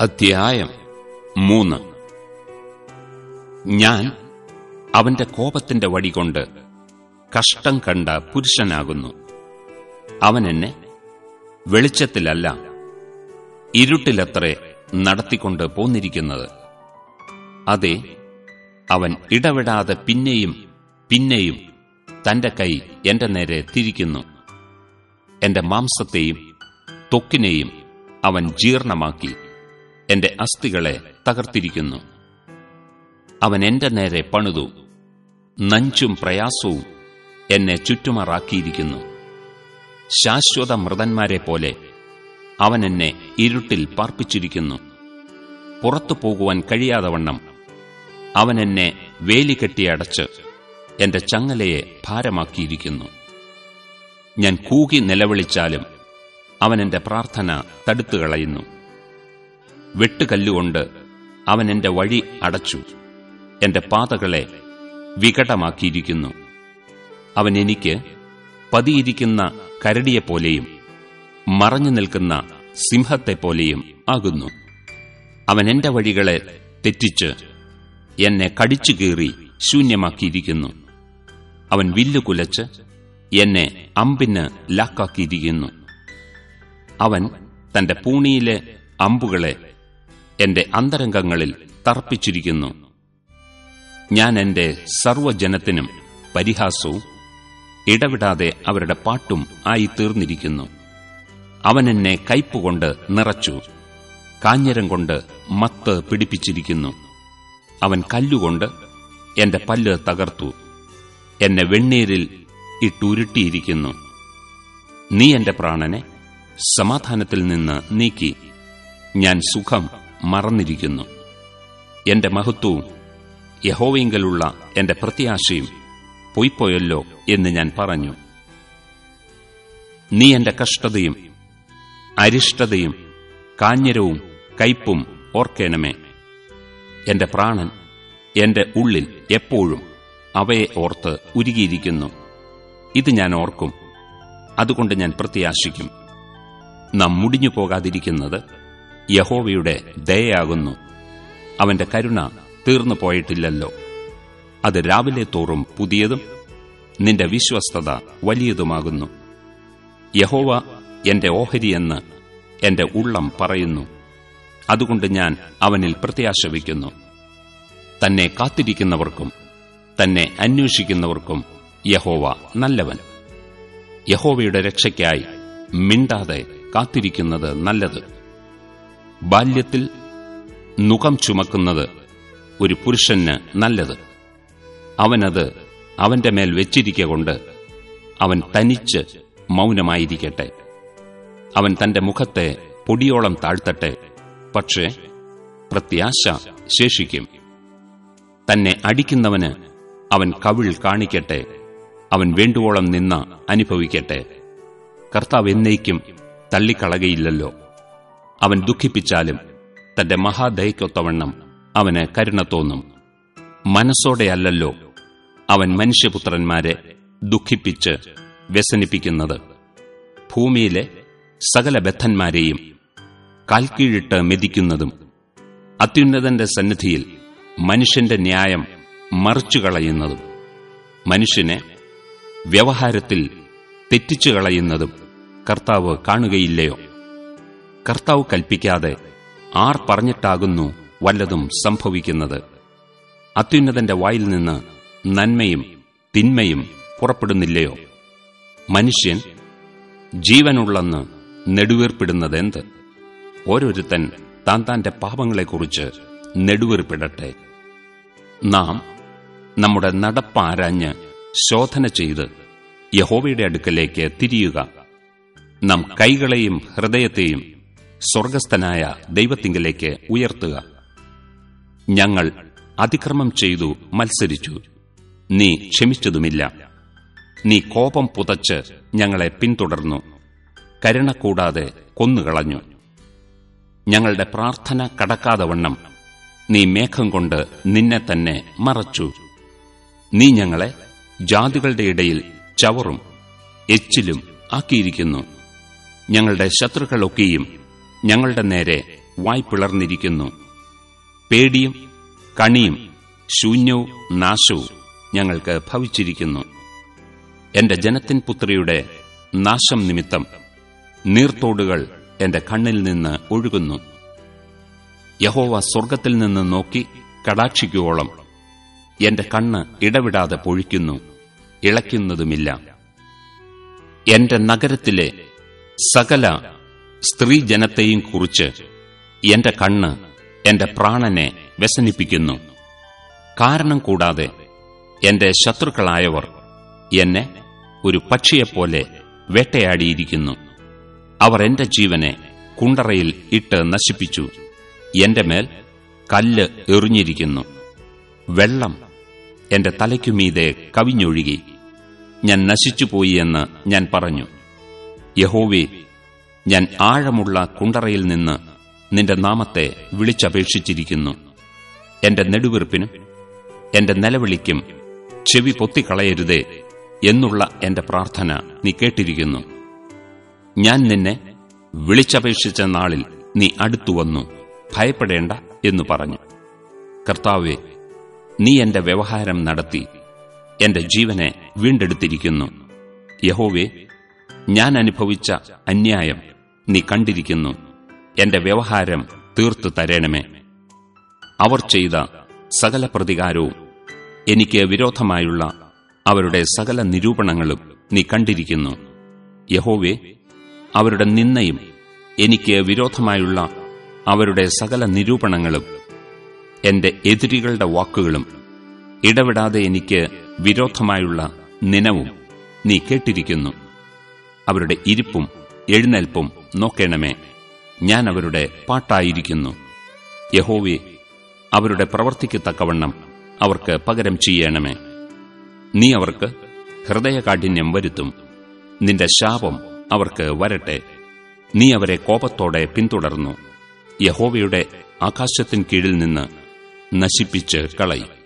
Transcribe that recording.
അധ്യായം മൂന്ന്. ഞാൻ അവന്റെ കോപത്തിന്റെ വടികൊണ്ട് കഷ്ടം കണ്ട പുരുഷനാകുന്നു. അവൻ എന്നെ വെളിച്ചത്തിലല്ല ഇരുട്ടിലത്രേ നടത്തിക്കൊണ്ട് പോന്നിരിക്കുന്നത്. അതെ അവൻ ഇടവിടാതെ പിന്നെയും പിന്നെയും തന്റെ കൈ എന്റെ നേരെ തിരിക്കുന്നു. എന്റെ മാംസത്തെയും ത്വക്കിനെയും അവൻ ജീർണമാക്കി. എന്റെ അസ്ഥികളെ തകർത്തിരിക്കുന്നു. അവൻ എന്റെ നേരെ പണിതു. നഞ്ചും പ്രയാസവും എന്നെ ചുറ്റുമറാക്കിയിരിക്കുന്നു. ശാശ്വത മൃതന്മാരെ പോലെ അവൻ എന്നെ ഇരുട്ടിൽ പാർപ്പിച്ചിരിക്കുന്നു. പുറത്തു പോകുവാൻ കഴിയാതെ വണ്ണം അവൻ എന്നെ വേലി കെട്ടിയടച്ച് എന്റെ ചങ്ങലയെ ഭാരമാക്കിയിരിക്കുന്നു. ഞാൻ കൂകി നിലവിളിച്ചാലും അവൻ എന്റെ പ്രാർത്ഥന തടുത്തുകളയുന്നു വെട്ടുകല്ലുകൊണ്ട് അവൻ എന്റെ വഴി അടച്ചു. എന്റെ പാതകളെ വികടമാക്കിയിരിക്കുന്നു. അവൻ എനിക്ക് പതിയിരിക്കുന്ന കരടിയെപ്പോലെയും മറഞ്ഞു നിൽക്കുന്ന സിംഹത്തെപ്പോലെയും ആകുന്നു. അവൻ എന്റെ വഴികളെ തെറ്റിച്ച് എന്നെ കടിച്ചു കീറി ശൂന്യമാക്കിയിരിക്കുന്നു. അവൻ വില്ലു കുലച്ച് എന്നെ അമ്പിന് ലാക്കാക്കിയിരിക്കുന്നു. അവൻ തന്റെ പൂണിയിലെ അമ്പുകളെ എന്റെ അന്തരംഗങ്ങളിൽ തർപ്പിച്ചിരിക്കുന്നു. ഞാൻ എന്റെ സർവജനത്തിനും പരിഹാസവും ഇടവിടാതെ അവരുടെ പാട്ടും ആയി തീർന്നിരിക്കുന്നു. അവൻ എന്നെ കയ്പുകൊണ്ട് നിറച്ചു കാഞ്ഞിരം കൊണ്ട് മത്ത് പിടിപ്പിച്ചിരിക്കുന്നു. അവൻ കല്ലുകൊണ്ട് എന്റെ പല്ല് തകർത്തു എന്നെ വെണ്ണീരിൽ ഇട്ടുരുട്ടിയിരിക്കുന്നു. നീ എന്റെ പ്രാണനെ സമാധാനത്തിൽ നിന്ന് നീക്കി ഞാൻ സുഖം മറന്നിരിക്കുന്നു. എന്റെ മഹത്വവും യഹോവയിങ്കലുള്ള എന്റെ പ്രത്യാശയും പൊയ്പോയല്ലോ എന്ന് ഞാൻ പറഞ്ഞു. നീ എന്റെ കഷ്ടതയും അരിഷ്ടതയും കാഞ്ഞരവും കയ്പും ഓർക്കേണമേ. എന്റെ പ്രാണൻ എന്റെ ഉള്ളിൽ എപ്പോഴും അവയെ ഓർത്ത് ഉരുകിയിരിക്കുന്നു. ഇത് ഞാൻ ഓർക്കും. അതുകൊണ്ട് ഞാൻ പ്രത്യാശിക്കും. നാം മുടിഞ്ഞു പോകാതിരിക്കുന്നത് യഹോവയുടെ ദയയാകുന്നു. അവന്റെ കരുണ തീർന്നു പോയിട്ടില്ലല്ലോ. അത് രാവിലെ തോറും പുതിയതും നിന്റെ വിശ്വസ്തത വലിയതുമാകുന്നു. യഹോവ എന്റെ ഓഹരിയെന്ന് എന്റെ ഉള്ളം പറയുന്നു. അതുകൊണ്ട് ഞാൻ അവനിൽ പ്രത്യാശ വയ്ക്കുന്നു തന്നെ കാത്തിരിക്കുന്നവർക്കും തന്നെ അന്വേഷിക്കുന്നവർക്കും യഹോവ നല്ലവൻ. യഹോവയുടെ രക്ഷയ്ക്കായി മിണ്ടാതെ കാത്തിരിക്കുന്നത് നല്ലത്. ബാല്യത്തിൽ നുഖം ചുമക്കുന്നത് ഒരു പുരുഷന് നല്ലത്. അവനത് അവന്റെ മേൽ വെച്ചിരിക്കൊണ്ട് അവൻ തനിച്ച് മൗനമായിരിക്കട്ടെ. അവൻ തന്റെ മുഖത്തെ പൊടിയോളം താഴ്ത്തട്ടെ. പക്ഷേ പ്രത്യാശ ശേഷിക്കും. തന്നെ അടിക്കുന്നവന് അവൻ കവിൾ കാണിക്കട്ടെ. അവൻ വേണ്ടുവോളം നിന്ന അനുഭവിക്കട്ടെ. കർത്താവ് എന്നേക്കും തള്ളിക്കളകയില്ലല്ലോ. അവൻ ദുഃഖിപ്പിച്ചാലും തന്റെ മഹാദയക്കൊത്തവണ്ണം അവന് കരുണ തോന്നും. മനസ്സോടെയല്ലല്ലോ അവൻ മനുഷ്യപുത്രന്മാരെ ദുഃഖിപ്പിച്ച് വ്യസനിപ്പിക്കുന്നത്. ഭൂമിയിലെ സകല ബദ്ധന്മാരെയും കാൽക്കീഴിട്ട് മെതിക്കുന്നതും അത്യുന്നതന്റെ സന്നിധിയിൽ മനുഷ്യന്റെ ന്യായം മറിച്ചുകളയുന്നതും മനുഷ്യനെ വ്യവഹാരത്തിൽ തെറ്റിച്ചു കളയുന്നതും കർത്താവ് കാണുകയില്ലയോ? കർത്താവ് കൽപ്പിക്കാതെ ആർ പറഞ്ഞിട്ടാകുന്നു വല്ലതും സംഭവിക്കുന്നത്. അത്യുന്നതന്റെ വായിൽ നിന്ന് നന്മയും തിന്മയും പുറപ്പെടുന്നില്ലയോ? മനുഷ്യൻ ജീവനുള്ളെന്ന് നെടുവീർപ്പിടുന്നതെന്ത്? ഓരോരുത്തൻ താൻ താന്റെ പാപങ്ങളെക്കുറിച്ച് നെടുവീർപ്പിടട്ടെ. നാം നമ്മുടെ നടപ്പാരാഞ്ഞ് ശോധന ചെയ്ത് യഹോവയുടെ അടുക്കലേക്ക് തിരിയുക. നാം കൈകളെയും ഹൃദയത്തെയും സ്വർഗസ്ഥനായ ദൈവത്തിങ്കലേക്ക് ഉയർത്തുക. ഞങ്ങൾ അതിക്രമം ചെയ്തു മത്സരിച്ചു. നീ ക്ഷമിച്ചതുമില്ല. നീ കോപം പുതച്ച് ഞങ്ങളെ പിന്തുടർന്നു. കരുണ കൂടാതെ കൊന്നുകളഞ്ഞു. ഞങ്ങളുടെ പ്രാർത്ഥന കടക്കാതെ വണ്ണം നീ മേഘം കൊണ്ട് നിന്നെ തന്നെ മറച്ചു. നീ ഞങ്ങളെ ജാതികളുടെ ഇടയിൽ ചവറും എച്ചിലും ആക്കിയിരിക്കുന്നു. ഞങ്ങളുടെ ശത്രുക്കളൊക്കെയും ഞങ്ങളുടെ നേരെ വായ് പിളർന്നിരിക്കുന്നു. പേടിയും കണിയും ശൂന്യവും നാശവും ഞങ്ങൾക്ക് ഭവിച്ചിരിക്കുന്നു. എന്റെ ജനത്തിൻ പുത്രിയുടെ നാശം നിമിത്തം നീർത്തോടുകൾ എന്റെ കണ്ണിൽ നിന്ന് ഒഴുകുന്നു. യഹോവ സ്വർഗത്തിൽ നിന്ന് നോക്കി കടാക്ഷിക്കുവോളം എന്റെ കണ്ണ് ഇടവിടാതെ പൊഴിക്കുന്നു ഇളയ്ക്കുന്നതുമില്ല. എന്റെ നഗരത്തിലെ സകല സ്ത്രീജനത്തെയും കുറിച്ച് എന്റെ കണ്ണ് എന്റെ പ്രാണനെ വ്യസനിപ്പിക്കുന്നു. കാരണം കൂടാതെ എന്റെ ശത്രുക്കളായവർ എന്നെ ഒരു പക്ഷിയെപ്പോലെ വേട്ടയാടിയിരിക്കുന്നു. അവർ എന്റെ ജീവനെ കുണ്ടറയിൽ ഇട്ട് നശിപ്പിച്ചു. എന്റെ മേൽ കല്ല് എറിഞ്ഞിരിക്കുന്നു. വെള്ളം എന്റെ തലയ്ക്കുമീതെ കവിഞ്ഞൊഴുകി. ഞാൻ നശിച്ചുപോയി എന്ന് ഞാൻ പറഞ്ഞു. യഹോവേ ഞാൻ ആഴമുള്ള കുണ്ടറയിൽ നിന്ന് നിന്റെ നാമത്തെ വിളിച്ചപേക്ഷിച്ചിരിക്കുന്നു. എന്റെ നെടുവീർപ്പിനും എന്റെ നിലവിളിക്കും ചെവി പൊത്തിക്കളയരുതേ എന്നുള്ള എന്റെ പ്രാർത്ഥന നീ കേട്ടിരിക്കുന്നു. ഞാൻ നിന്നെ വിളിച്ചപേക്ഷിച്ച നാളിൽ നീ അടുത്തുവന്നു ഭയപ്പെടേണ്ട എന്നു പറഞ്ഞു. കർത്താവെ നീ എന്റെ വ്യവഹാരം നടത്തി എന്റെ ജീവനെ വീണ്ടെടുത്തിരിക്കുന്നു. യഹോവേ ഞാൻ അനുഭവിച്ച അന്യായം നീ കണ്ടിരിക്കുന്നു. എന്റെ വ്യവഹാരം തീർത്തു തരേണമേ. അവർ ചെയ്ത സകല പ്രതികാരവും എനിക്ക് വിരോധമായുള്ള അവരുടെ സകല നിരൂപണങ്ങളും നീ കണ്ടിരിക്കുന്നു. യഹോവേ അവരുടെ നിന്നയും എനിക്ക് വിരോധമായുള്ള അവരുടെ സകല നിരൂപണങ്ങളും എന്റെ എതിരികളുടെ വാക്കുകളും ഇടവിടാതെ എനിക്ക് വിരോധമായുള്ള നിനവും നീ കേട്ടിരിക്കുന്നു. അവരുടെ ഇരിപ്പും എഴുന്നേൽപ്പും നോക്കേണമേ. ഞാൻ അവരുടെ പാട്ടായിരിക്കുന്നു. യഹോവേ അവരുടെ പ്രവർത്തിക്ക് തക്കവണ്ണം അവർക്ക് പകരം ചെയ്യണമേ. നീ അവർക്ക് ഹൃദയകാഠിന്യം വരുത്തും. നിന്റെ ശാപം അവർക്ക് വരട്ടെ. നീ അവരെ കോപത്തോടെ പിന്തുടർന്നു. യഹോവയുടെ ആകാശത്തിൻ കീഴിൽ നിന്ന് നശിപ്പിച്ച് കളയും.